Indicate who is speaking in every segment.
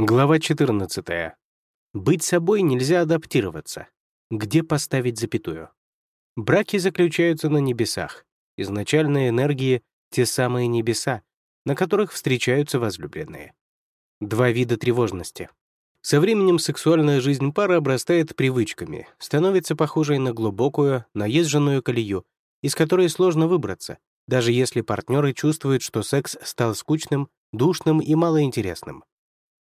Speaker 1: Глава 14. Быть собой нельзя адаптироваться. Где поставить запятую? Браки заключаются на небесах. Изначальные энергии — те самые небеса, на которых встречаются возлюбленные. Два вида тревожности. Со временем сексуальная жизнь пары обрастает привычками, становится похожей на глубокую, наезженную колею, из которой сложно выбраться, даже если партнеры чувствуют, что секс стал скучным, душным и малоинтересным.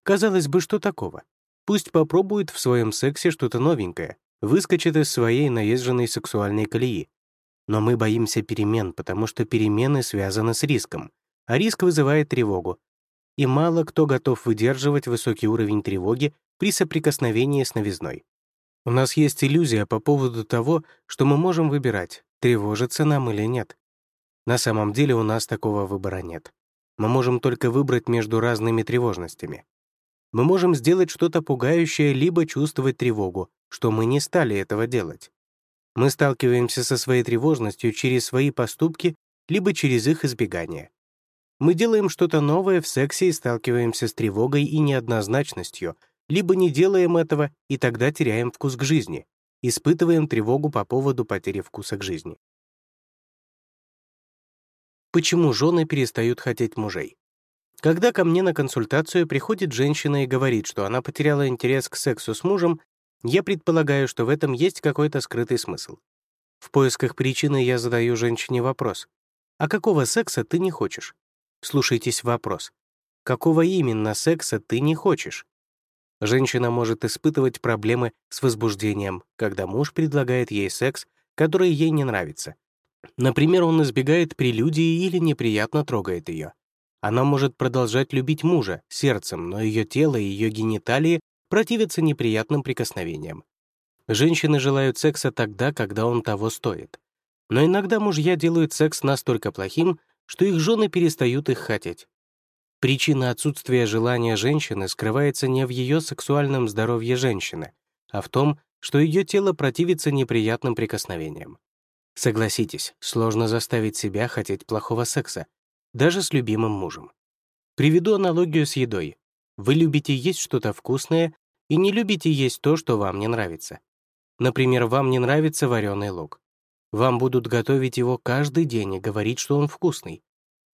Speaker 1: Казалось бы, что такого? Пусть попробует в своем сексе что-то новенькое, выскочит из своей наезженной сексуальной колеи. Но мы боимся перемен, потому что перемены связаны с риском, а риск вызывает тревогу. И мало кто готов выдерживать высокий уровень тревоги при соприкосновении с новизной. У нас есть иллюзия по поводу того, что мы можем выбирать, тревожиться нам или нет. На самом деле у нас такого выбора нет. Мы можем только выбрать между разными тревожностями мы можем сделать что-то пугающее либо чувствовать тревогу, что мы не стали этого делать. Мы сталкиваемся со своей тревожностью через свои поступки либо через их избегание. Мы делаем что-то новое в сексе и сталкиваемся с тревогой и неоднозначностью, либо не делаем этого и тогда теряем вкус к жизни, испытываем тревогу по поводу потери вкуса к жизни. Почему жены перестают хотеть мужей? Когда ко мне на консультацию приходит женщина и говорит, что она потеряла интерес к сексу с мужем, я предполагаю, что в этом есть какой-то скрытый смысл. В поисках причины я задаю женщине вопрос. «А какого секса ты не хочешь?» Слушайтесь вопрос. Какого именно секса ты не хочешь? Женщина может испытывать проблемы с возбуждением, когда муж предлагает ей секс, который ей не нравится. Например, он избегает прелюдии или неприятно трогает ее. Она может продолжать любить мужа сердцем, но ее тело и ее гениталии противятся неприятным прикосновениям. Женщины желают секса тогда, когда он того стоит. Но иногда мужья делают секс настолько плохим, что их жены перестают их хотеть. Причина отсутствия желания женщины скрывается не в ее сексуальном здоровье женщины, а в том, что ее тело противится неприятным прикосновениям. Согласитесь, сложно заставить себя хотеть плохого секса, даже с любимым мужем. Приведу аналогию с едой. Вы любите есть что-то вкусное и не любите есть то, что вам не нравится. Например, вам не нравится вареный лук. Вам будут готовить его каждый день и говорить, что он вкусный.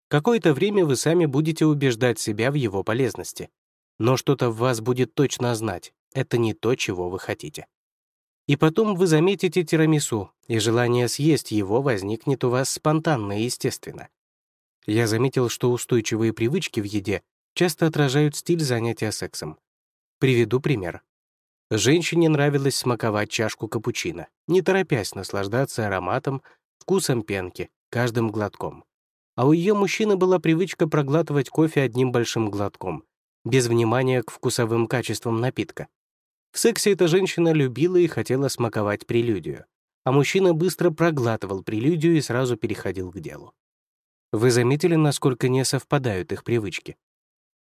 Speaker 1: Какое-то время вы сами будете убеждать себя в его полезности. Но что-то в вас будет точно знать, это не то, чего вы хотите. И потом вы заметите тирамису, и желание съесть его возникнет у вас спонтанно и естественно. Я заметил, что устойчивые привычки в еде часто отражают стиль занятия сексом. Приведу пример. Женщине нравилось смаковать чашку капучино, не торопясь наслаждаться ароматом, вкусом пенки, каждым глотком. А у ее мужчины была привычка проглатывать кофе одним большим глотком, без внимания к вкусовым качествам напитка. В сексе эта женщина любила и хотела смаковать прелюдию, а мужчина быстро проглатывал прелюдию и сразу переходил к делу. Вы заметили, насколько не совпадают их привычки?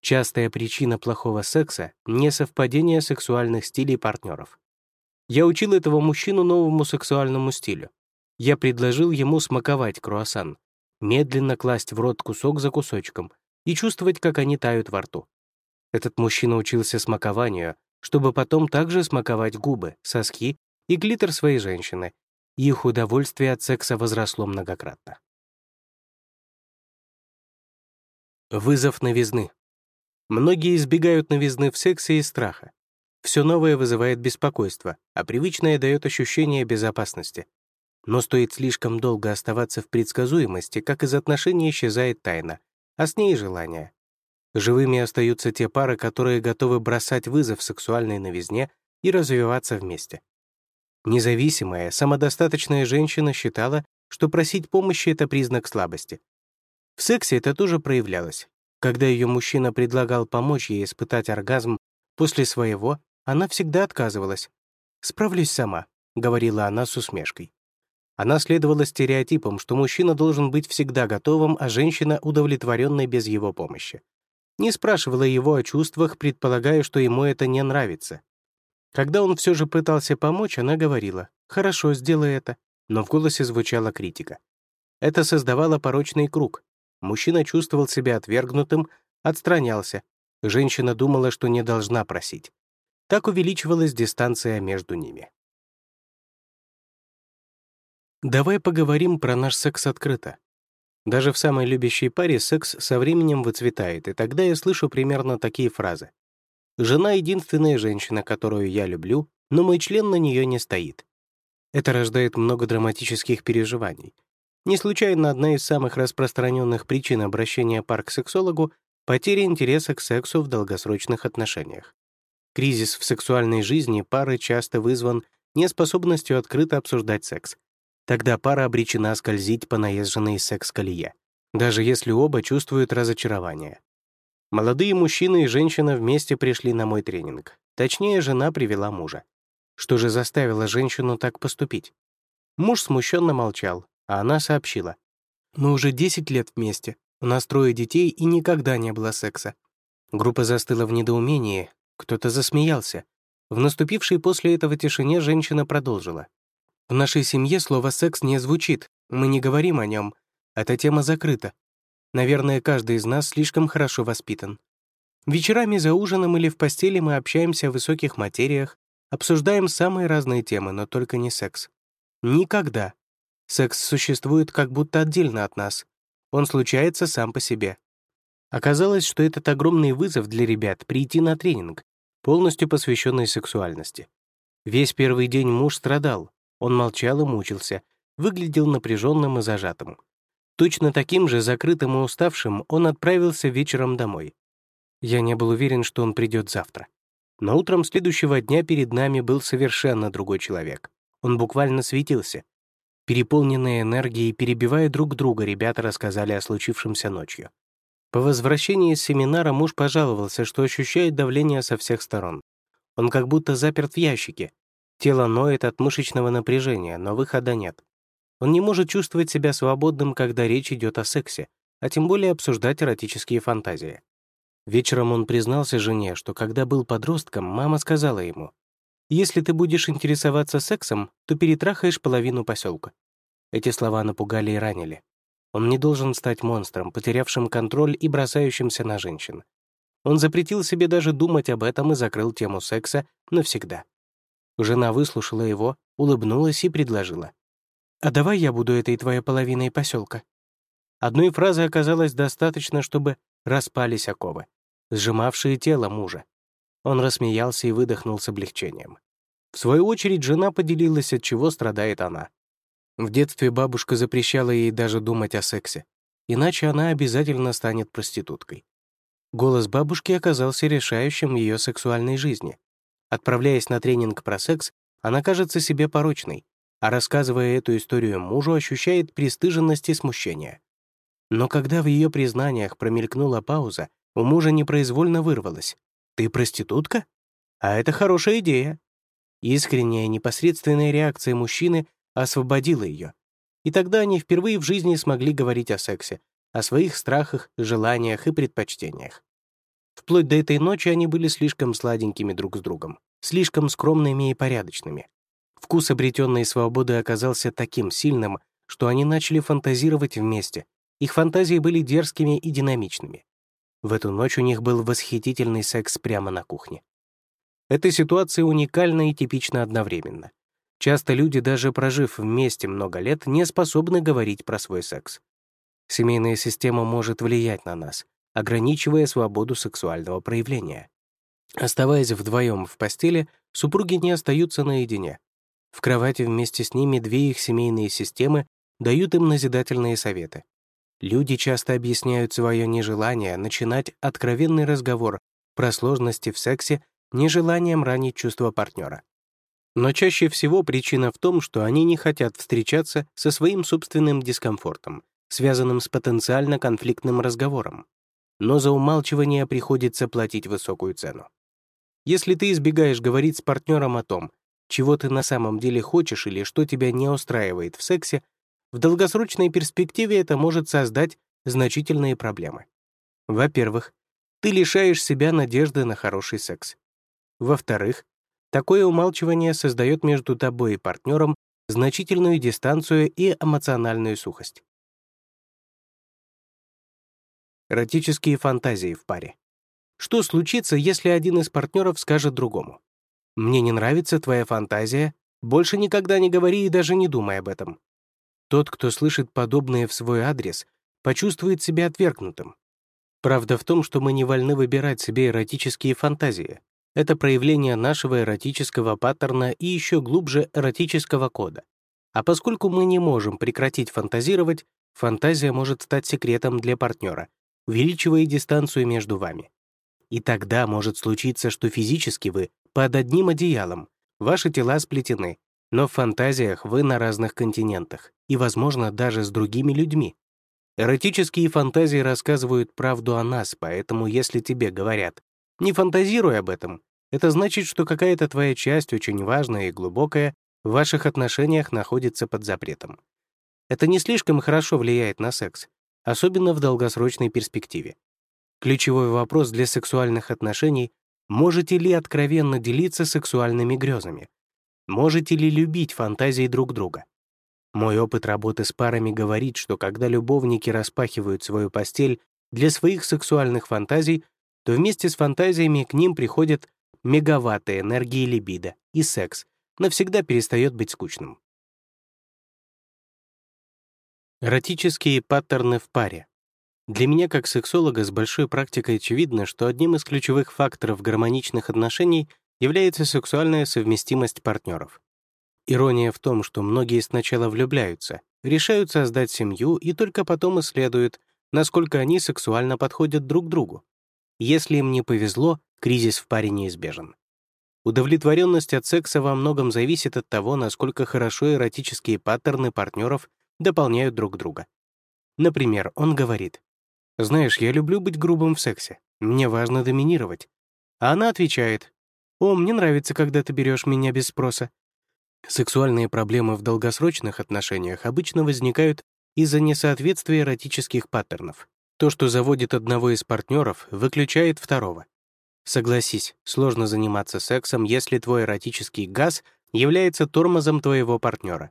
Speaker 1: Частая причина плохого секса — несовпадение сексуальных стилей партнеров. Я учил этого мужчину новому сексуальному стилю. Я предложил ему смаковать круассан, медленно класть в рот кусок за кусочком и чувствовать, как они тают во рту. Этот мужчина учился смакованию, чтобы потом также смаковать губы, соски и глиттер своей женщины, их удовольствие от секса возросло многократно. Вызов новизны. Многие избегают новизны в сексе из страха. Все новое вызывает беспокойство, а привычное дает ощущение безопасности. Но стоит слишком долго оставаться в предсказуемости, как из отношений исчезает тайна, а с ней и желание. Живыми остаются те пары, которые готовы бросать вызов сексуальной новизне и развиваться вместе. Независимая, самодостаточная женщина считала, что просить помощи — это признак слабости, в сексе это тоже проявлялось. Когда ее мужчина предлагал помочь ей испытать оргазм после своего, она всегда отказывалась. «Справлюсь сама», — говорила она с усмешкой. Она следовала стереотипам, что мужчина должен быть всегда готовым, а женщина — удовлетворенной без его помощи. Не спрашивала его о чувствах, предполагая, что ему это не нравится. Когда он все же пытался помочь, она говорила «Хорошо, сделай это», но в голосе звучала критика. Это создавало порочный круг, Мужчина чувствовал себя отвергнутым, отстранялся, Женщина думала, что не должна просить. Так увеличивалась дистанция между ними. Давай поговорим про наш секс открыто. Даже в самой любящей паре секс со временем выцветает, и тогда я слышу примерно такие фразы. «Жена — единственная женщина, которую я люблю, но мой член на нее не стоит». Это рождает много драматических переживаний. Не случайно одна из самых распространенных причин обращения пар к сексологу — потеря интереса к сексу в долгосрочных отношениях. Кризис в сексуальной жизни пары часто вызван неспособностью открыто обсуждать секс, Тогда пара обречена скользить по наезженной секс-колее, даже если оба чувствуют разочарование. Молодые мужчина и женщина вместе пришли на мой тренинг. Точнее, жена привела мужа. Что же заставило женщину так поступить? Муж смущенно молчал, а она сообщила. «Мы уже 10 лет вместе, у нас трое детей и никогда не было секса». Группа застыла в недоумении, кто-то засмеялся. В наступившей после этого тишине женщина продолжила. В нашей семье слово «секс» не звучит, мы не говорим о нем. Эта тема закрыта. Наверное, каждый из нас слишком хорошо воспитан. Вечерами за ужином или в постели мы общаемся о высоких материях, обсуждаем самые разные темы, но только не секс. Никогда. Секс существует как будто отдельно от нас. Он случается сам по себе. Оказалось, что этот огромный вызов для ребят — прийти на тренинг, полностью посвященный сексуальности. Весь первый день муж страдал, он молчал и мучился, выглядел напряженным и зажатым. Точно таким же, закрытым и уставшим, он отправился вечером домой. Я не был уверен, что он придет завтра. Но утром следующего дня перед нами был совершенно другой человек. Он буквально светился. Переполненные энергией, перебивая друг друга, ребята рассказали о случившемся ночью. По возвращении из семинара муж пожаловался, что ощущает давление со всех сторон. Он как будто заперт в ящике, Тело ноет от мышечного напряжения, но выхода нет. Он не может чувствовать себя свободным, когда речь идет о сексе, а тем более обсуждать эротические фантазии. Вечером он признался жене, что когда был подростком, мама сказала ему, «Если ты будешь интересоваться сексом, то перетрахаешь половину поселка». Эти слова напугали и ранили. Он не должен стать монстром, потерявшим контроль и бросающимся на женщин. Он запретил себе даже думать об этом и закрыл тему секса навсегда. Жена выслушала его, улыбнулась и предложила. «А давай я буду этой твоей половиной поселка». Одной фразы оказалось достаточно, чтобы распались оковы, сжимавшие тело мужа. Он рассмеялся и выдохнул с облегчением. В свою очередь, жена поделилась, от чего страдает она. В детстве бабушка запрещала ей даже думать о сексе, иначе она обязательно станет проституткой. Голос бабушки оказался решающим в ее сексуальной жизни. Отправляясь на тренинг про секс, она кажется себе порочной, а рассказывая эту историю мужу, ощущает пристыженность и смущение. Но когда в ее признаниях промелькнула пауза, у мужа непроизвольно вырвалось. «Ты проститутка? А это хорошая идея». Искренняя, непосредственная реакция мужчины освободила ее. И тогда они впервые в жизни смогли говорить о сексе, о своих страхах, желаниях и предпочтениях. Вплоть до этой ночи они были слишком сладенькими друг с другом, слишком скромными и порядочными. Вкус обретенной свободы оказался таким сильным, что они начали фантазировать вместе. Их фантазии были дерзкими и динамичными. В эту ночь у них был восхитительный секс прямо на кухне. Эта ситуация уникальна и типична одновременно. Часто люди, даже прожив вместе много лет, не способны говорить про свой секс. Семейная система может влиять на нас, ограничивая свободу сексуального проявления. Оставаясь вдвоем в постели, супруги не остаются наедине. В кровати вместе с ними две их семейные системы дают им назидательные советы. Люди часто объясняют свое нежелание начинать откровенный разговор про сложности в сексе нежеланием ранить чувства партнера. Но чаще всего причина в том, что они не хотят встречаться со своим собственным дискомфортом, связанным с потенциально конфликтным разговором но за умалчивание приходится платить высокую цену. Если ты избегаешь говорить с партнером о том, чего ты на самом деле хочешь или что тебя не устраивает в сексе, в долгосрочной перспективе это может создать значительные проблемы. Во-первых, ты лишаешь себя надежды на хороший секс. Во-вторых, такое умалчивание создает между тобой и партнером значительную дистанцию и эмоциональную сухость. Эротические фантазии в паре. Что случится, если один из партнеров скажет другому? «Мне не нравится твоя фантазия, больше никогда не говори и даже не думай об этом». Тот, кто слышит подобное в свой адрес, почувствует себя отвергнутым. Правда в том, что мы не вольны выбирать себе эротические фантазии. Это проявление нашего эротического паттерна и еще глубже эротического кода. А поскольку мы не можем прекратить фантазировать, фантазия может стать секретом для партнера, увеличивая дистанцию между вами. И тогда может случиться, что физически вы под одним одеялом, ваши тела сплетены, но в фантазиях вы на разных континентах и, возможно, даже с другими людьми. Эротические фантазии рассказывают правду о нас, поэтому если тебе говорят «не фантазируй об этом», это значит, что какая-то твоя часть, очень важная и глубокая, в ваших отношениях находится под запретом. Это не слишком хорошо влияет на секс, особенно в долгосрочной перспективе. Ключевой вопрос для сексуальных отношений — можете ли откровенно делиться сексуальными грезами? Можете ли любить фантазии друг друга? Мой опыт работы с парами говорит, что когда любовники распахивают свою постель для своих сексуальных фантазий, то вместе с фантазиями к ним приходят мегаватты энергии либидо, и секс навсегда перестает быть скучным. Эротические паттерны в паре. Для меня, как сексолога с большой практикой, очевидно, что одним из ключевых факторов гармоничных отношений является сексуальная совместимость партнеров. Ирония в том, что многие сначала влюбляются, решают создать семью и только потом исследуют, насколько они сексуально подходят друг другу. Если им не повезло, кризис в паре неизбежен. Удовлетворенность от секса во многом зависит от того, насколько хорошо эротические паттерны партнеров дополняют друг друга. Например, он говорит, знаешь, я люблю быть грубым в сексе. Мне важно доминировать. А она отвечает, «О, мне нравится, когда ты берешь меня без спроса». Сексуальные проблемы в долгосрочных отношениях обычно возникают из-за несоответствия эротических паттернов. То, что заводит одного из партнеров, выключает второго. Согласись, сложно заниматься сексом, если твой эротический газ является тормозом твоего партнера.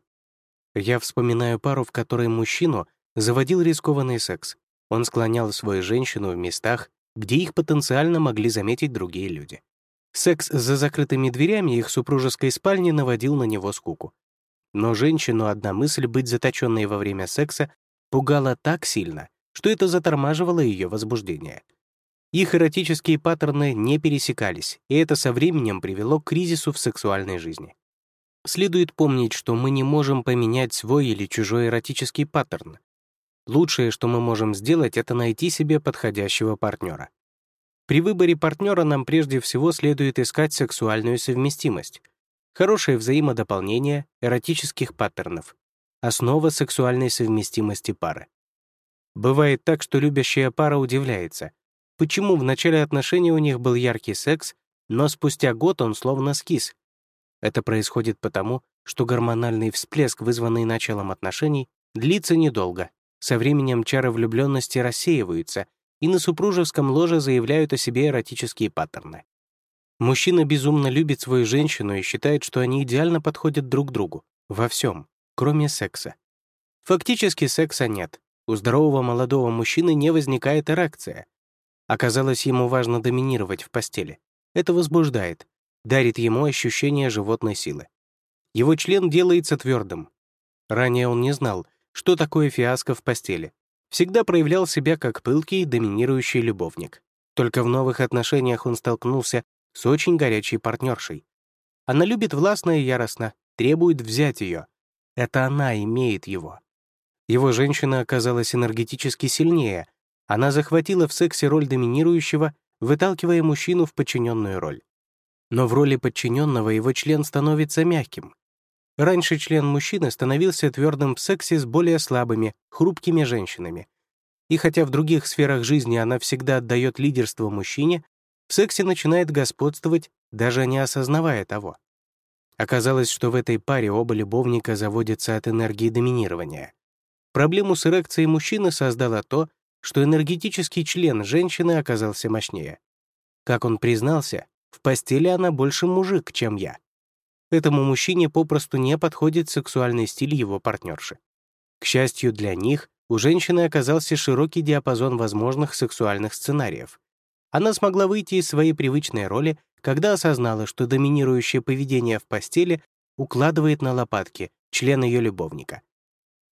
Speaker 1: Я вспоминаю пару, в которой мужчину заводил рискованный секс. Он склонял свою женщину в местах, где их потенциально могли заметить другие люди. Секс за закрытыми дверями их супружеской спальни наводил на него скуку. Но женщину одна мысль быть заточенной во время секса пугала так сильно, что это затормаживало ее возбуждение. Их эротические паттерны не пересекались, и это со временем привело к кризису в сексуальной жизни. Следует помнить, что мы не можем поменять свой или чужой эротический паттерн, Лучшее, что мы можем сделать, это найти себе подходящего партнера. При выборе партнера нам прежде всего следует искать сексуальную совместимость, хорошее взаимодополнение эротических паттернов, основа сексуальной совместимости пары. Бывает так, что любящая пара удивляется, почему в начале отношений у них был яркий секс, но спустя год он словно скис. Это происходит потому, что гормональный всплеск, вызванный началом отношений, длится недолго со временем чары влюбленности рассеиваются, и на супружеском ложе заявляют о себе эротические паттерны. Мужчина безумно любит свою женщину и считает, что они идеально подходят друг другу, во всем, кроме секса. Фактически секса нет. У здорового молодого мужчины не возникает эрекция. Оказалось, ему важно доминировать в постели. Это возбуждает, дарит ему ощущение животной силы. Его член делается твердым. Ранее он не знал, что такое фиаско в постели. Всегда проявлял себя как пылкий, доминирующий любовник. Только в новых отношениях он столкнулся с очень горячей партнершей. Она любит властно и яростно, требует взять ее. Это она имеет его. Его женщина оказалась энергетически сильнее. Она захватила в сексе роль доминирующего, выталкивая мужчину в подчиненную роль. Но в роли подчиненного его член становится мягким, Раньше член мужчины становился твердым в сексе с более слабыми, хрупкими женщинами. И хотя в других сферах жизни она всегда отдает лидерство мужчине, в сексе начинает господствовать, даже не осознавая того. Оказалось, что в этой паре оба любовника заводятся от энергии доминирования. Проблему с эрекцией мужчины создало то, что энергетический член женщины оказался мощнее. Как он признался, в постели она больше мужик, чем я. Этому мужчине попросту не подходит сексуальный стиль его партнерши. К счастью для них, у женщины оказался широкий диапазон возможных сексуальных сценариев. Она смогла выйти из своей привычной роли, когда осознала, что доминирующее поведение в постели укладывает на лопатки член ее любовника.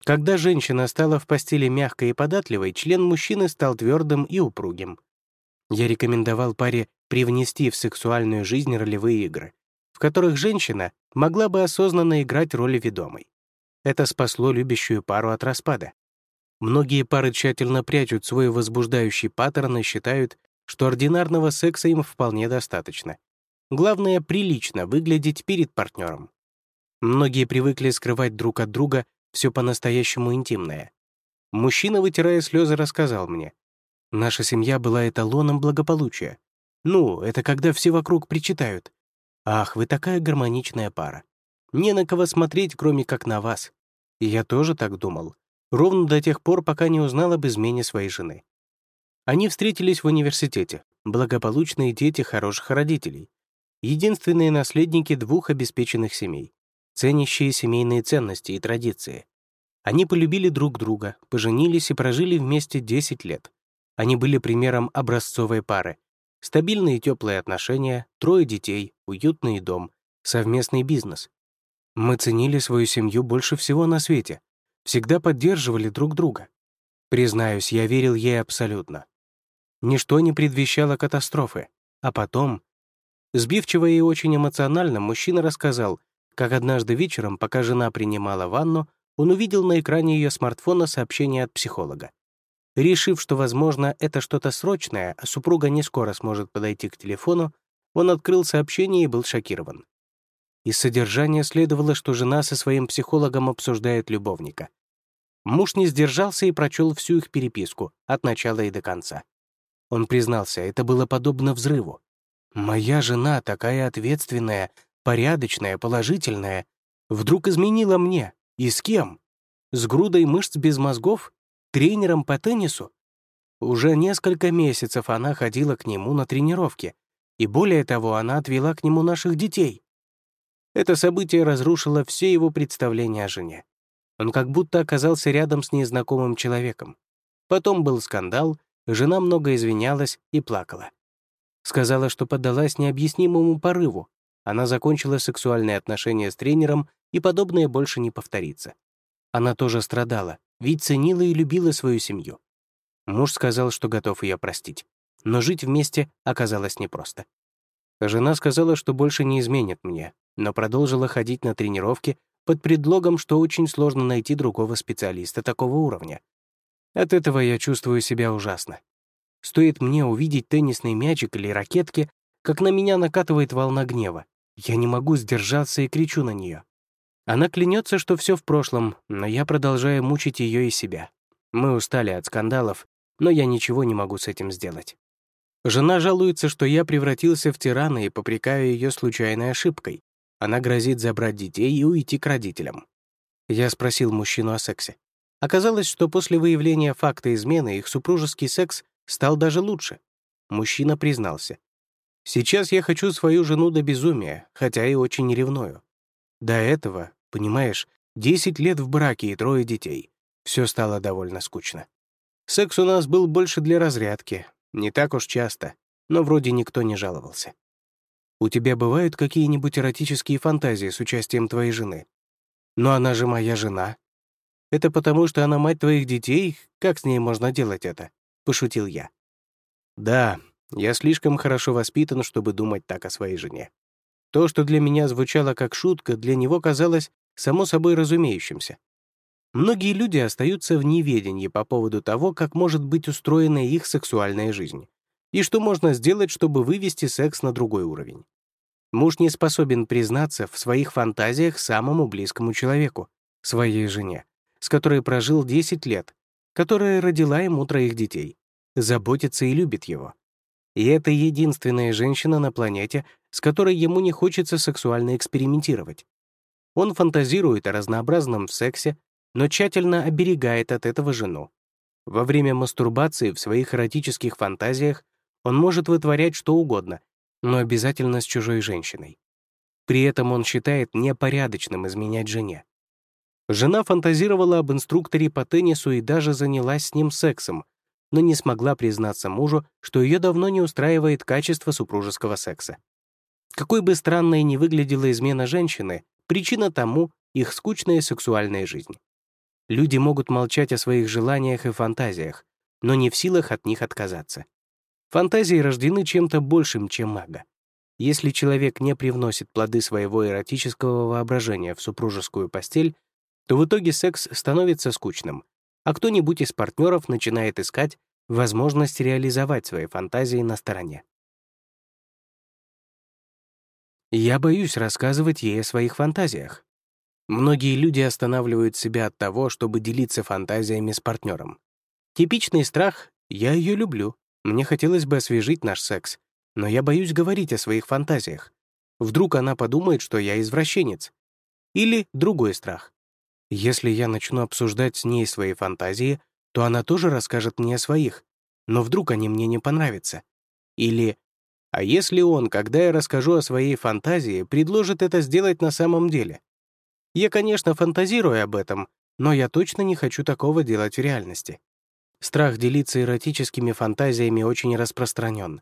Speaker 1: Когда женщина стала в постели мягкой и податливой, член мужчины стал твердым и упругим. Я рекомендовал паре привнести в сексуальную жизнь ролевые игры, которых женщина могла бы осознанно играть роль ведомой. Это спасло любящую пару от распада. Многие пары тщательно прячут свой возбуждающий паттерн и считают, что ординарного секса им вполне достаточно. Главное — прилично выглядеть перед партнером. Многие привыкли скрывать друг от друга все по-настоящему интимное. Мужчина, вытирая слезы, рассказал мне. Наша семья была эталоном благополучия. Ну, это когда все вокруг причитают. Ах, вы такая гармоничная пара. Не на кого смотреть, кроме как на вас. И я тоже так думал. Ровно до тех пор, пока не узнал об измене своей жены. Они встретились в университете, благополучные дети хороших родителей, единственные наследники двух обеспеченных семей ценящие семейные ценности и традиции. Они полюбили друг друга, поженились и прожили вместе 10 лет. Они были примером образцовой пары. Стабильные теплые отношения, трое детей, уютный дом, совместный бизнес. Мы ценили свою семью больше всего на свете, всегда поддерживали друг друга. Признаюсь, я верил ей абсолютно. Ничто не предвещало катастрофы. А потом... Сбивчиво и очень эмоционально мужчина рассказал, как однажды вечером, пока жена принимала ванну, он увидел на экране ее смартфона сообщение от психолога. Решив, что, возможно, это что-то срочное, а супруга не скоро сможет подойти к телефону, он открыл сообщение и был шокирован. Из содержания следовало, что жена со своим психологом обсуждает любовника. Муж не сдержался и прочел всю их переписку, от начала и до конца. Он признался, это было подобно взрыву. «Моя жена такая ответственная, порядочная, положительная, вдруг изменила мне. И с кем? С грудой мышц без мозгов? Тренером по теннису? Уже несколько месяцев она ходила к нему на тренировки, и более того, она отвела к нему наших детей. Это событие разрушило все его представления о жене. Он как будто оказался рядом с незнакомым человеком. Потом был скандал, жена много извинялась и плакала. Сказала, что поддалась необъяснимому порыву, она закончила сексуальные отношения с тренером, и подобное больше не повторится. Она тоже страдала, ведь ценила и любила свою семью. Муж сказал, что готов ее простить, но жить вместе оказалось непросто. Жена сказала, что больше не изменит мне, но продолжила ходить на тренировки под предлогом, что очень сложно найти другого специалиста такого уровня. От этого я чувствую себя ужасно. Стоит мне увидеть теннисный мячик или ракетки, как на меня накатывает волна гнева. Я не могу сдержаться и кричу на нее. Она клянется, что все в прошлом, но я продолжаю мучить ее и себя. Мы устали от скандалов, но я ничего не могу с этим сделать. Жена жалуется, что я превратился в тирана и попрекаю ее случайной ошибкой. Она грозит забрать детей и уйти к родителям. Я спросил мужчину о сексе. Оказалось, что после выявления факта измены их супружеский секс стал даже лучше. Мужчина признался. Сейчас я хочу свою жену до безумия, хотя и очень ревную. До этого, понимаешь, 10 лет в браке и трое детей. Все стало довольно скучно. Секс у нас был больше для разрядки, не так уж часто, но вроде никто не жаловался. У тебя бывают какие-нибудь эротические фантазии с участием твоей жены? Но она же моя жена. Это потому, что она мать твоих детей? Как с ней можно делать это? Пошутил я. Да, я слишком хорошо воспитан, чтобы думать так о своей жене. То, что для меня звучало как шутка, для него казалось само собой разумеющимся. Многие люди остаются в неведении по поводу того, как может быть устроена их сексуальная жизнь, и что можно сделать, чтобы вывести секс на другой уровень. Муж не способен признаться в своих фантазиях самому близкому человеку, своей жене, с которой прожил 10 лет, которая родила ему троих детей, заботится и любит его. И это единственная женщина на планете, с которой ему не хочется сексуально экспериментировать. Он фантазирует о разнообразном сексе, но тщательно оберегает от этого жену. Во время мастурбации в своих эротических фантазиях он может вытворять что угодно, но обязательно с чужой женщиной. При этом он считает непорядочным изменять жене. Жена фантазировала об инструкторе по теннису и даже занялась с ним сексом, но не смогла признаться мужу, что ее давно не устраивает качество супружеского секса. Какой бы странной ни выглядела измена женщины, причина тому — их скучная сексуальная жизнь. Люди могут молчать о своих желаниях и фантазиях, но не в силах от них отказаться. Фантазии рождены чем-то большим, чем мага. Если человек не привносит плоды своего эротического воображения в супружескую постель, то в итоге секс становится скучным, а кто-нибудь из партнеров начинает искать возможность реализовать свои фантазии на стороне. Я боюсь рассказывать ей о своих фантазиях. Многие люди останавливают себя от того, чтобы делиться фантазиями с партнером. Типичный страх — я ее люблю, мне хотелось бы освежить наш секс, но я боюсь говорить о своих фантазиях. Вдруг она подумает, что я извращенец. Или другой страх. Если я начну обсуждать с ней свои фантазии, то она тоже расскажет мне о своих, но вдруг они мне не понравятся. Или «А если он, когда я расскажу о своей фантазии, предложит это сделать на самом деле?» Я, конечно, фантазирую об этом, но я точно не хочу такого делать в реальности. Страх делиться эротическими фантазиями очень распространен.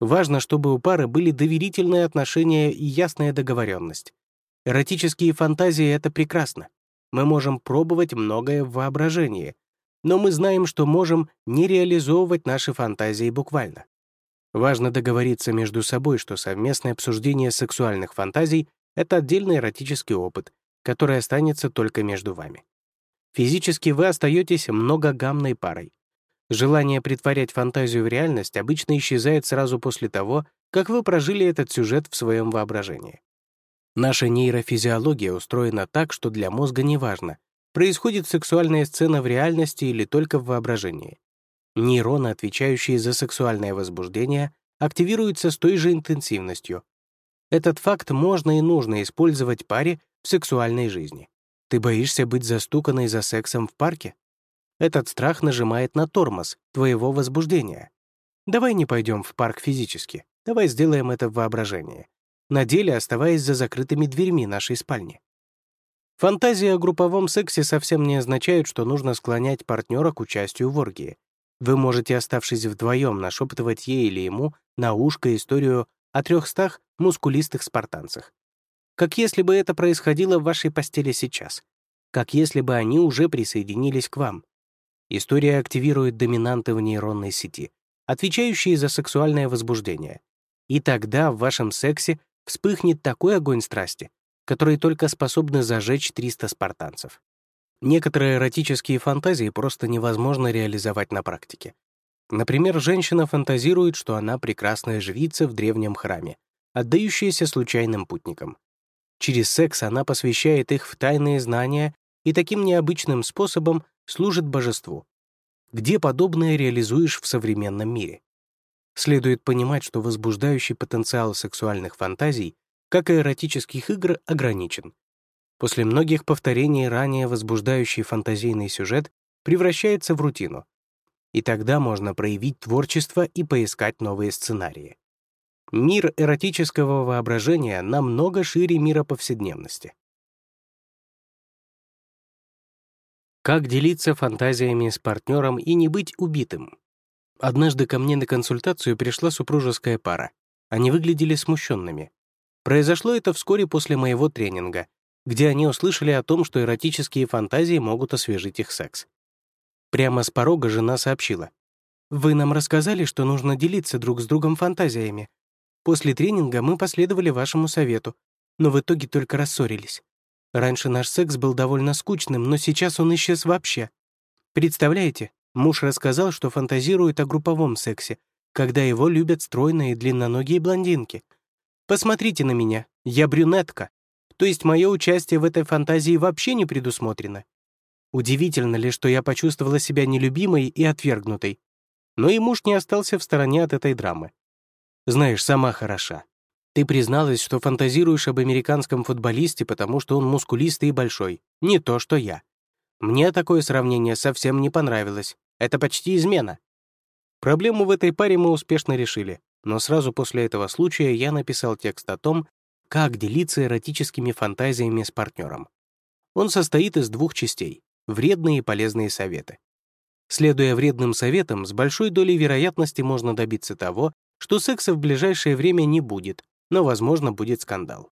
Speaker 1: Важно, чтобы у пары были доверительные отношения и ясная договоренность. Эротические фантазии — это прекрасно. Мы можем пробовать многое в воображении, но мы знаем, что можем не реализовывать наши фантазии буквально. Важно договориться между собой, что совместное обсуждение сексуальных фантазий — это отдельный эротический опыт, который останется только между вами. Физически вы остаетесь многогамной парой. Желание притворять фантазию в реальность обычно исчезает сразу после того, как вы прожили этот сюжет в своем воображении. Наша нейрофизиология устроена так, что для мозга неважно, происходит сексуальная сцена в реальности или только в воображении. Нейроны, отвечающие за сексуальное возбуждение, активируются с той же интенсивностью. Этот факт можно и нужно использовать паре в сексуальной жизни. Ты боишься быть застуканной за сексом в парке? Этот страх нажимает на тормоз твоего возбуждения. Давай не пойдем в парк физически, давай сделаем это в воображении, на деле оставаясь за закрытыми дверьми нашей спальни. Фантазии о групповом сексе совсем не означают, что нужно склонять партнера к участию в оргии. Вы можете, оставшись вдвоем, нашептывать ей или ему на ушко историю о трехстах мускулистых спартанцах. Как если бы это происходило в вашей постели сейчас. Как если бы они уже присоединились к вам. История активирует доминанты в нейронной сети, отвечающие за сексуальное возбуждение. И тогда в вашем сексе вспыхнет такой огонь страсти, который только способны зажечь 300 спартанцев. Некоторые эротические фантазии просто невозможно реализовать на практике. Например, женщина фантазирует, что она прекрасная жрица в древнем храме, отдающаяся случайным путникам. Через секс она посвящает их в тайные знания и таким необычным способом служит божеству. Где подобное реализуешь в современном мире? Следует понимать, что возбуждающий потенциал сексуальных фантазий, как и эротических игр, ограничен. После многих повторений ранее возбуждающий фантазийный сюжет превращается в рутину. И тогда можно проявить творчество и поискать новые сценарии. Мир эротического воображения намного шире мира повседневности. Как делиться фантазиями с партнером и не быть убитым? Однажды ко мне на консультацию пришла супружеская пара. Они выглядели смущенными. Произошло это вскоре после моего тренинга, где они услышали о том, что эротические фантазии могут освежить их секс. Прямо с порога жена сообщила. «Вы нам рассказали, что нужно делиться друг с другом фантазиями. После тренинга мы последовали вашему совету, но в итоге только рассорились. Раньше наш секс был довольно скучным, но сейчас он исчез вообще. Представляете, муж рассказал, что фантазирует о групповом сексе, когда его любят стройные длинноногие блондинки. Посмотрите на меня, я брюнетка. То есть мое участие в этой фантазии вообще не предусмотрено. Удивительно ли, что я почувствовала себя нелюбимой и отвергнутой. Но и муж не остался в стороне от этой драмы. Знаешь, сама хороша. Ты призналась, что фантазируешь об американском футболисте, потому что он мускулистый и большой. Не то, что я. Мне такое сравнение совсем не понравилось. Это почти измена. Проблему в этой паре мы успешно решили, но сразу после этого случая я написал текст о том, как делиться эротическими фантазиями с партнером. Он состоит из двух частей — вредные и полезные советы. Следуя вредным советам, с большой долей вероятности можно добиться того, что секса в ближайшее время не будет, но, возможно, будет скандал.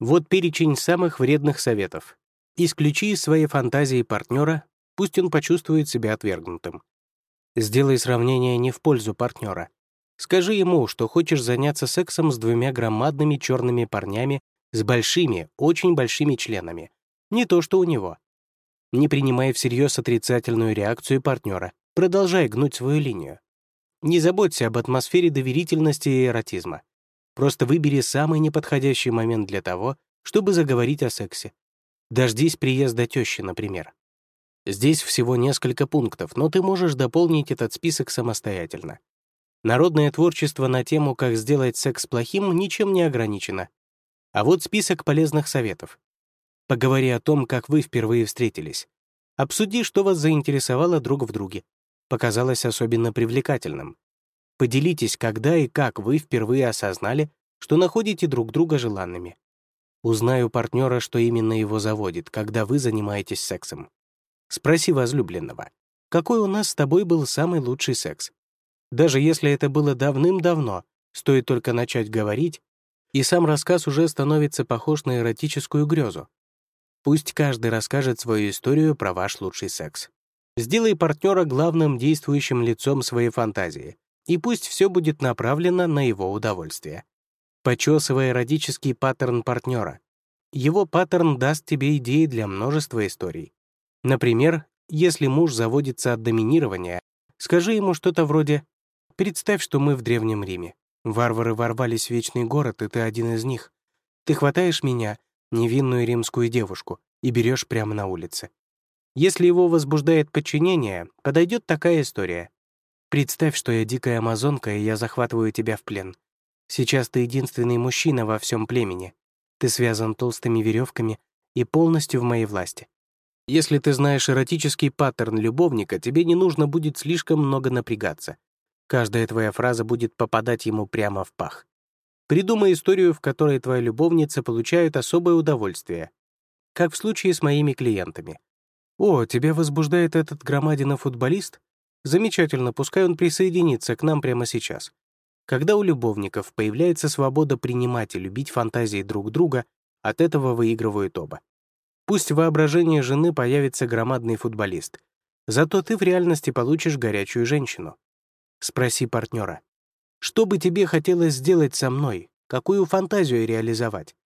Speaker 1: Вот перечень самых вредных советов. Исключи из своей фантазии партнера, пусть он почувствует себя отвергнутым. Сделай сравнение не в пользу партнера. Скажи ему, что хочешь заняться сексом с двумя громадными черными парнями с большими, очень большими членами. Не то, что у него. Не принимай всерьез отрицательную реакцию партнера. Продолжай гнуть свою линию. Не заботься об атмосфере доверительности и эротизма. Просто выбери самый неподходящий момент для того, чтобы заговорить о сексе. Дождись приезда тещи, например. Здесь всего несколько пунктов, но ты можешь дополнить этот список самостоятельно. Народное творчество на тему «Как сделать секс плохим» ничем не ограничено. А вот список полезных советов. Поговори о том, как вы впервые встретились. Обсуди, что вас заинтересовало друг в друге. Показалось особенно привлекательным. Поделитесь, когда и как вы впервые осознали, что находите друг друга желанными. Узнай у партнера, что именно его заводит, когда вы занимаетесь сексом. Спроси возлюбленного, какой у нас с тобой был самый лучший секс. Даже если это было давным-давно, стоит только начать говорить, и сам рассказ уже становится похож на эротическую грезу. Пусть каждый расскажет свою историю про ваш лучший секс. Сделай партнера главным действующим лицом своей фантазии, и пусть все будет направлено на его удовольствие. Почесывай эротический паттерн партнера. Его паттерн даст тебе идеи для множества историй. Например, если муж заводится от доминирования, скажи ему что-то вроде «Представь, что мы в Древнем Риме. Варвары ворвались в Вечный город, и ты один из них. Ты хватаешь меня невинную римскую девушку, и берешь прямо на улице. Если его возбуждает подчинение, подойдет такая история. Представь, что я дикая амазонка, и я захватываю тебя в плен. Сейчас ты единственный мужчина во всем племени. Ты связан толстыми веревками и полностью в моей власти. Если ты знаешь эротический паттерн любовника, тебе не нужно будет слишком много напрягаться. Каждая твоя фраза будет попадать ему прямо в пах. Придумай историю, в которой твоя любовница получает особое удовольствие. Как в случае с моими клиентами. «О, тебя возбуждает этот громадина-футболист? Замечательно, пускай он присоединится к нам прямо сейчас». Когда у любовников появляется свобода принимать и любить фантазии друг друга, от этого выигрывают оба. Пусть в воображении жены появится громадный футболист, зато ты в реальности получишь горячую женщину. Спроси партнера, что бы тебе хотелось сделать со мной? Какую фантазию реализовать?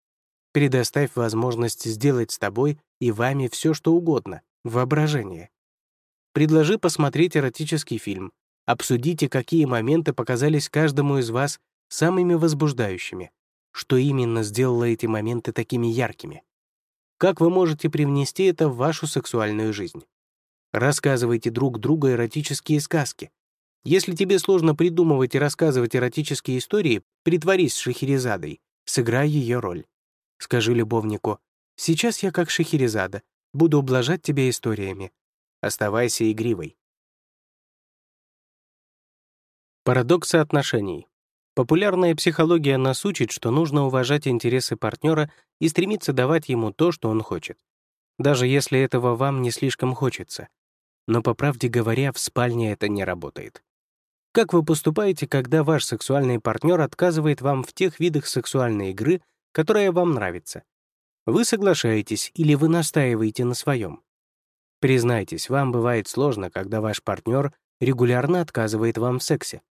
Speaker 1: Предоставь возможность сделать с тобой и вами все, что угодно, воображение. Предложи посмотреть эротический фильм. Обсудите, какие моменты показались каждому из вас самыми возбуждающими. Что именно сделало эти моменты такими яркими? Как вы можете привнести это в вашу сексуальную жизнь? Рассказывайте друг другу эротические сказки, если тебе сложно придумывать и рассказывать эротические истории, притворись Шахерезадой, сыграй ее роль. Скажи любовнику, «Сейчас я как Шахерезада, буду ублажать тебя историями. Оставайся игривой». Парадоксы отношений. Популярная психология нас учит, что нужно уважать интересы партнера и стремиться давать ему то, что он хочет. Даже если этого вам не слишком хочется. Но, по правде говоря, в спальне это не работает. Как вы поступаете, когда ваш сексуальный партнер отказывает вам в тех видах сексуальной игры, которая вам нравится? Вы соглашаетесь или вы настаиваете на своем? Признайтесь, вам бывает сложно, когда ваш партнер регулярно отказывает вам в сексе.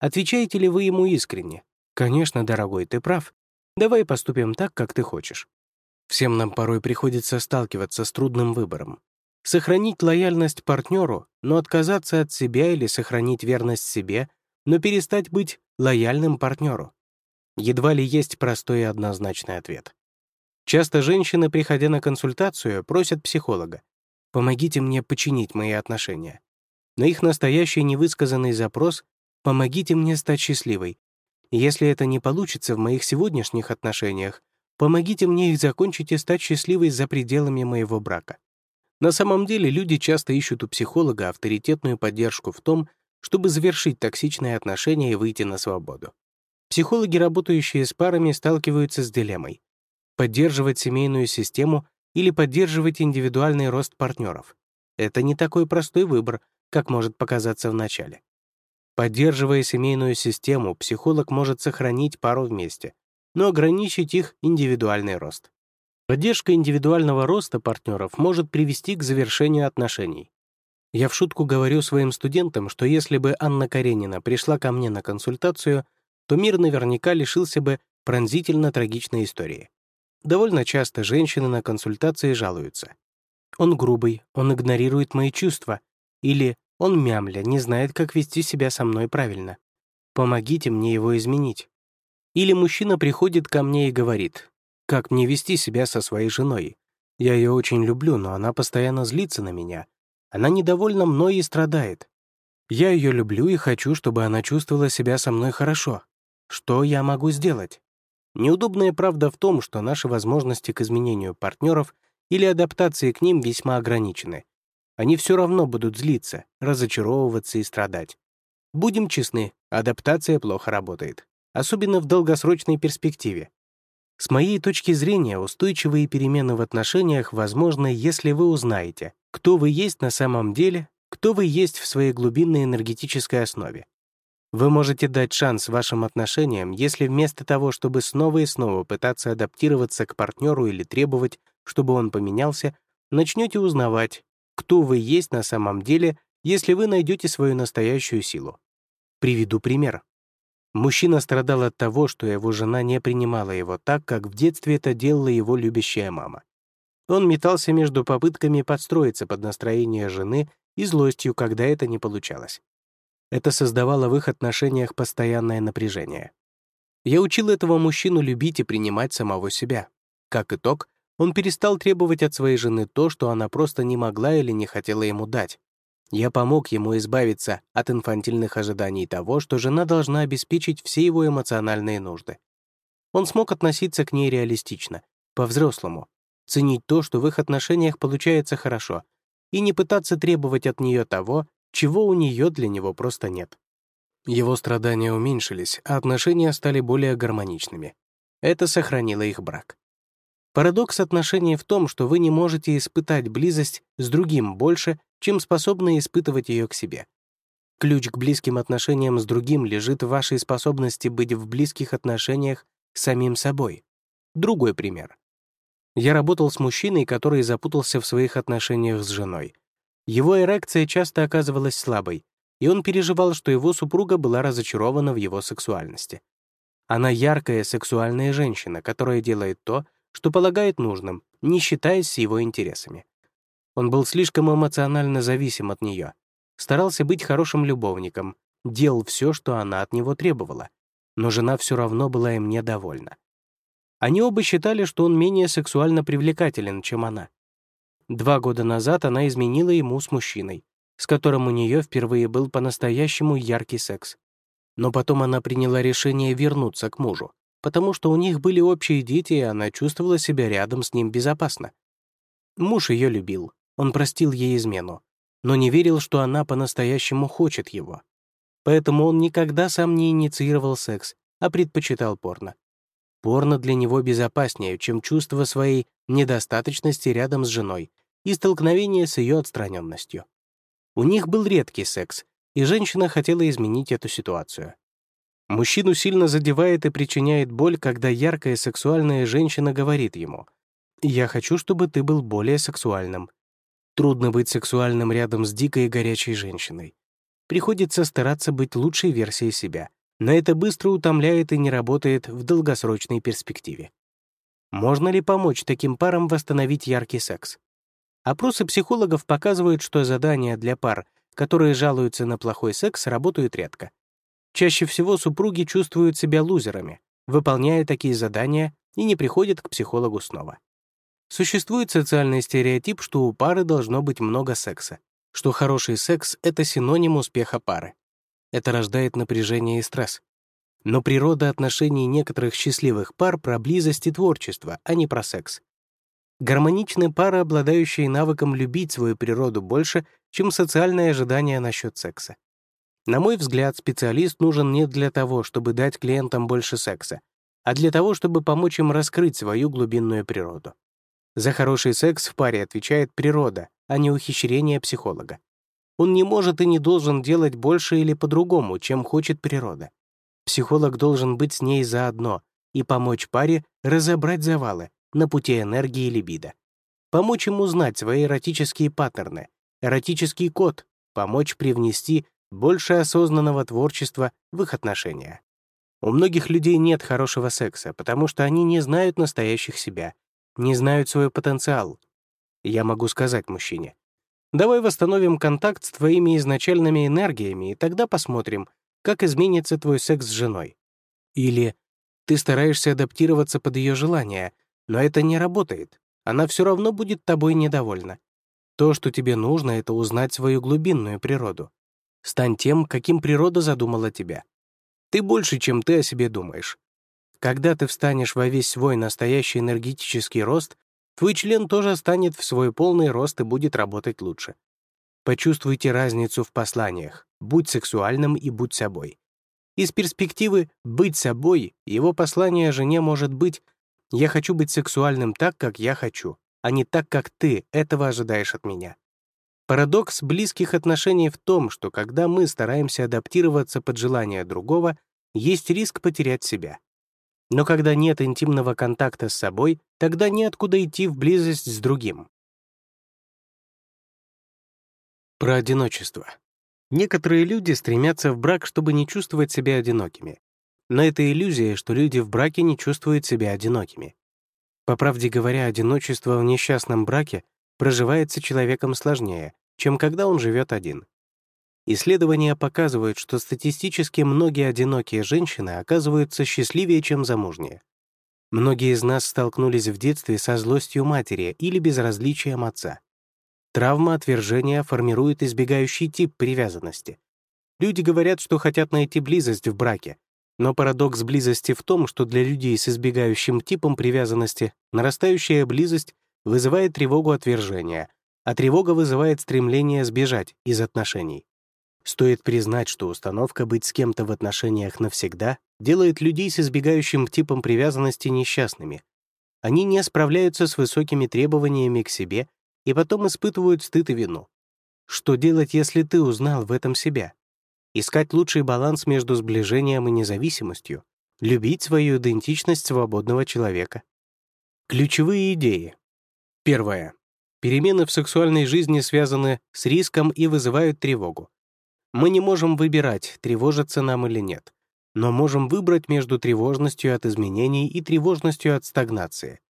Speaker 1: Отвечаете ли вы ему искренне? «Конечно, дорогой, ты прав. Давай поступим так, как ты хочешь». Всем нам порой приходится сталкиваться с трудным выбором. Сохранить лояльность партнеру, но отказаться от себя или сохранить верность себе, но перестать быть лояльным партнеру. Едва ли есть простой и однозначный ответ. Часто женщины, приходя на консультацию, просят психолога «помогите мне починить мои отношения». Но их настоящий невысказанный запрос «помогите мне стать счастливой». если это не получится в моих сегодняшних отношениях, помогите мне их закончить и стать счастливой за пределами моего брака. На самом деле люди часто ищут у психолога авторитетную поддержку в том, чтобы завершить токсичные отношения и выйти на свободу. Психологи, работающие с парами, сталкиваются с дилеммой — поддерживать семейную систему или поддерживать индивидуальный рост партнеров. Это не такой простой выбор, как может показаться вначале. Поддерживая семейную систему, психолог может сохранить пару вместе, но ограничить их индивидуальный рост. Поддержка индивидуального роста партнеров может привести к завершению отношений. Я в шутку говорю своим студентам, что если бы Анна Каренина пришла ко мне на консультацию, то мир наверняка лишился бы пронзительно трагичной истории. Довольно часто женщины на консультации жалуются. Он грубый, он игнорирует мои чувства. Или он мямля, не знает, как вести себя со мной правильно. Помогите мне его изменить. Или мужчина приходит ко мне и говорит, как мне вести себя со своей женой. Я ее очень люблю, но она постоянно злится на меня. Она недовольна мной и страдает. Я ее люблю и хочу, чтобы она чувствовала себя со мной хорошо. Что я могу сделать? Неудобная правда в том, что наши возможности к изменению партнеров или адаптации к ним весьма ограничены. Они все равно будут злиться, разочаровываться и страдать. Будем честны, адаптация плохо работает, особенно в долгосрочной перспективе. С моей точки зрения, устойчивые перемены в отношениях возможны, если вы узнаете, кто вы есть на самом деле, кто вы есть в своей глубинной энергетической основе. Вы можете дать шанс вашим отношениям, если вместо того, чтобы снова и снова пытаться адаптироваться к партнеру или требовать, чтобы он поменялся, начнете узнавать, кто вы есть на самом деле, если вы найдете свою настоящую силу. Приведу пример. Мужчина страдал от того, что его жена не принимала его так, как в детстве это делала его любящая мама. Он метался между попытками подстроиться под настроение жены и злостью, когда это не получалось. Это создавало в их отношениях постоянное напряжение. Я учил этого мужчину любить и принимать самого себя. Как итог, он перестал требовать от своей жены то, что она просто не могла или не хотела ему дать. Я помог ему избавиться от инфантильных ожиданий того, что жена должна обеспечить все его эмоциональные нужды. Он смог относиться к ней реалистично, по-взрослому, ценить то, что в их отношениях получается хорошо, и не пытаться требовать от нее того, чего у нее для него просто нет. Его страдания уменьшились, а отношения стали более гармоничными. Это сохранило их брак. Парадокс отношений в том, что вы не можете испытать близость с другим больше, чем способны испытывать ее к себе. Ключ к близким отношениям с другим лежит в вашей способности быть в близких отношениях с самим собой. Другой пример. Я работал с мужчиной, который запутался в своих отношениях с женой. Его эрекция часто оказывалась слабой, и он переживал, что его супруга была разочарована в его сексуальности. Она яркая сексуальная женщина, которая делает то, что полагает нужным, не считаясь с его интересами. Он был слишком эмоционально зависим от нее, старался быть хорошим любовником, делал все, что она от него требовала, но жена все равно была им недовольна. Они оба считали, что он менее сексуально привлекателен, чем она. Два года назад она изменила ему с мужчиной, с которым у нее впервые был по-настоящему яркий секс. Но потом она приняла решение вернуться к мужу, потому что у них были общие дети, и она чувствовала себя рядом с ним безопасно. Муж ее любил, он простил ей измену, но не верил, что она по-настоящему хочет его. Поэтому он никогда сам не инициировал секс, а предпочитал порно. Порно для него безопаснее, чем чувство своей недостаточности рядом с женой и столкновение с ее отстраненностью. У них был редкий секс, и женщина хотела изменить эту ситуацию. Мужчину сильно задевает и причиняет боль, когда яркая сексуальная женщина говорит ему «Я хочу, чтобы ты был более сексуальным». Трудно быть сексуальным рядом с дикой и горячей женщиной. Приходится стараться быть лучшей версией себя, но это быстро утомляет и не работает в долгосрочной перспективе. Можно ли помочь таким парам восстановить яркий секс? Опросы психологов показывают, что задания для пар, которые жалуются на плохой секс, работают редко. Чаще всего супруги чувствуют себя лузерами, выполняя такие задания и не приходят к психологу снова. Существует социальный стереотип, что у пары должно быть много секса, что хороший секс — это синоним успеха пары. Это рождает напряжение и стресс. Но природа отношений некоторых счастливых пар про близость и творчество, а не про секс. Гармоничные пары, обладающие навыком любить свою природу больше, чем социальные ожидания насчет секса. На мой взгляд, специалист нужен не для того, чтобы дать клиентам больше секса, а для того, чтобы помочь им раскрыть свою глубинную природу. За хороший секс в паре отвечает природа, а не ухищрение психолога. Он не может и не должен делать больше или по-другому, чем хочет природа. Психолог должен быть с ней заодно и помочь паре разобрать завалы на пути энергии и либидо. Помочь ему узнать свои эротические паттерны, эротический код, помочь привнести больше осознанного творчества в их отношения. У многих людей нет хорошего секса, потому что они не знают настоящих себя, не знают свой потенциал. Я могу сказать мужчине, давай восстановим контакт с твоими изначальными энергиями, и тогда посмотрим, как изменится твой секс с женой. Или ты стараешься адаптироваться под ее желания, но это не работает. Она все равно будет тобой недовольна. То, что тебе нужно, это узнать свою глубинную природу. Стань тем, каким природа задумала тебя. Ты больше, чем ты о себе думаешь. Когда ты встанешь во весь свой настоящий энергетический рост, твой член тоже станет в свой полный рост и будет работать лучше. Почувствуйте разницу в посланиях. Будь сексуальным и будь собой. Из перспективы «быть собой» его послание жене может быть «я хочу быть сексуальным так, как я хочу, а не так, как ты этого ожидаешь от меня». Парадокс близких отношений в том, что когда мы стараемся адаптироваться под желание другого, есть риск потерять себя. Но когда нет интимного контакта с собой, тогда неоткуда идти в близость с другим. Про одиночество. Некоторые люди стремятся в брак, чтобы не чувствовать себя одинокими. Но это иллюзия, что люди в браке не чувствуют себя одинокими. По правде говоря, одиночество в несчастном браке проживается человеком сложнее, чем когда он живет один. Исследования показывают, что статистически многие одинокие женщины оказываются счастливее, чем замужние. Многие из нас столкнулись в детстве со злостью матери или безразличием отца. Травма отвержения формирует избегающий тип привязанности. Люди говорят, что хотят найти близость в браке, но парадокс близости в том, что для людей с избегающим типом привязанности нарастающая близость вызывает тревогу отвержения, а тревога вызывает стремление сбежать из отношений. Стоит признать, что установка быть с кем-то в отношениях навсегда делает людей с избегающим типом привязанности несчастными. Они не справляются с высокими требованиями к себе и потом испытывают стыд и вину. Что делать, если ты узнал в этом себя? Искать лучший баланс между сближением и независимостью, любить свою идентичность свободного человека. Ключевые идеи. Первое. Перемены в сексуальной жизни связаны с риском и вызывают тревогу. Мы не можем выбирать, тревожиться нам или нет, но можем выбрать между тревожностью от изменений и тревожностью от стагнации.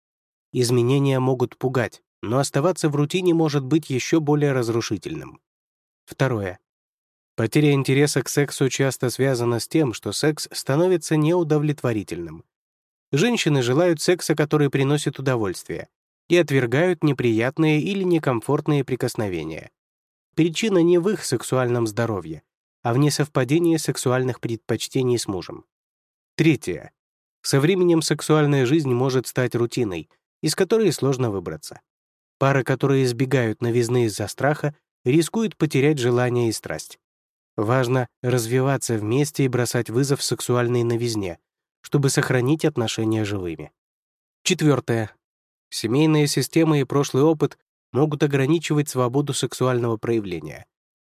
Speaker 1: Изменения могут пугать, но оставаться в рутине может быть еще более разрушительным. Второе. Потеря интереса к сексу часто связана с тем, что секс становится неудовлетворительным. Женщины желают секса, который приносит удовольствие, и отвергают неприятные или некомфортные прикосновения. Причина не в их сексуальном здоровье, а в несовпадении сексуальных предпочтений с мужем. Третье. Со временем сексуальная жизнь может стать рутиной, из которой сложно выбраться. Пары, которые избегают новизны из-за страха, рискуют потерять желание и страсть. Важно развиваться вместе и бросать вызов сексуальной новизне, чтобы сохранить отношения живыми. Четвертое. Семейная система и прошлый опыт могут ограничивать свободу сексуального проявления.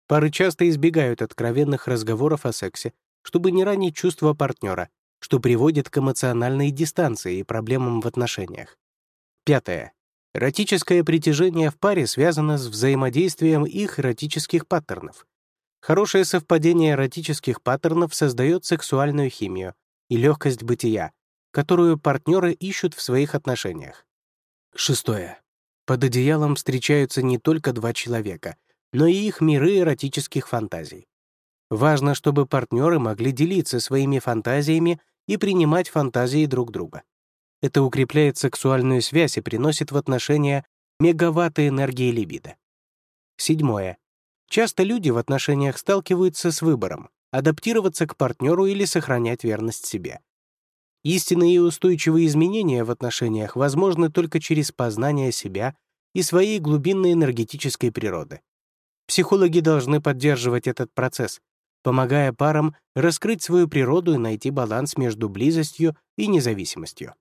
Speaker 1: Пары часто избегают откровенных разговоров о сексе, чтобы не ранить чувства партнера, что приводит к эмоциональной дистанции и проблемам в отношениях. Пятое. Эротическое притяжение в паре связано с взаимодействием их эротических паттернов. Хорошее совпадение эротических паттернов создает сексуальную химию и легкость бытия, которую партнеры ищут в своих отношениях. Шестое. Под одеялом встречаются не только два человека, но и их миры эротических фантазий. Важно, чтобы партнеры могли делиться своими фантазиями и принимать фантазии друг друга. Это укрепляет сексуальную связь и приносит в отношения мегаватты энергии либидо. Седьмое. Часто люди в отношениях сталкиваются с выбором — адаптироваться к партнеру или сохранять верность себе. Истинные и устойчивые изменения в отношениях возможны только через познание себя и своей глубинной энергетической природы. Психологи должны поддерживать этот процесс, помогая парам раскрыть свою природу и найти баланс между близостью и независимостью.